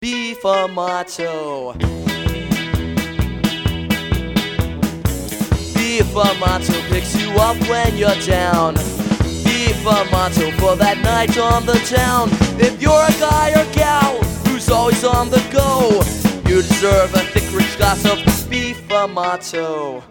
Beefamato. Beef Amato picks you up when you're down. Beefamato for that night on the town. If you're a guy or gal who's always on the go, you deserve a thick, rich glass of Beefamato.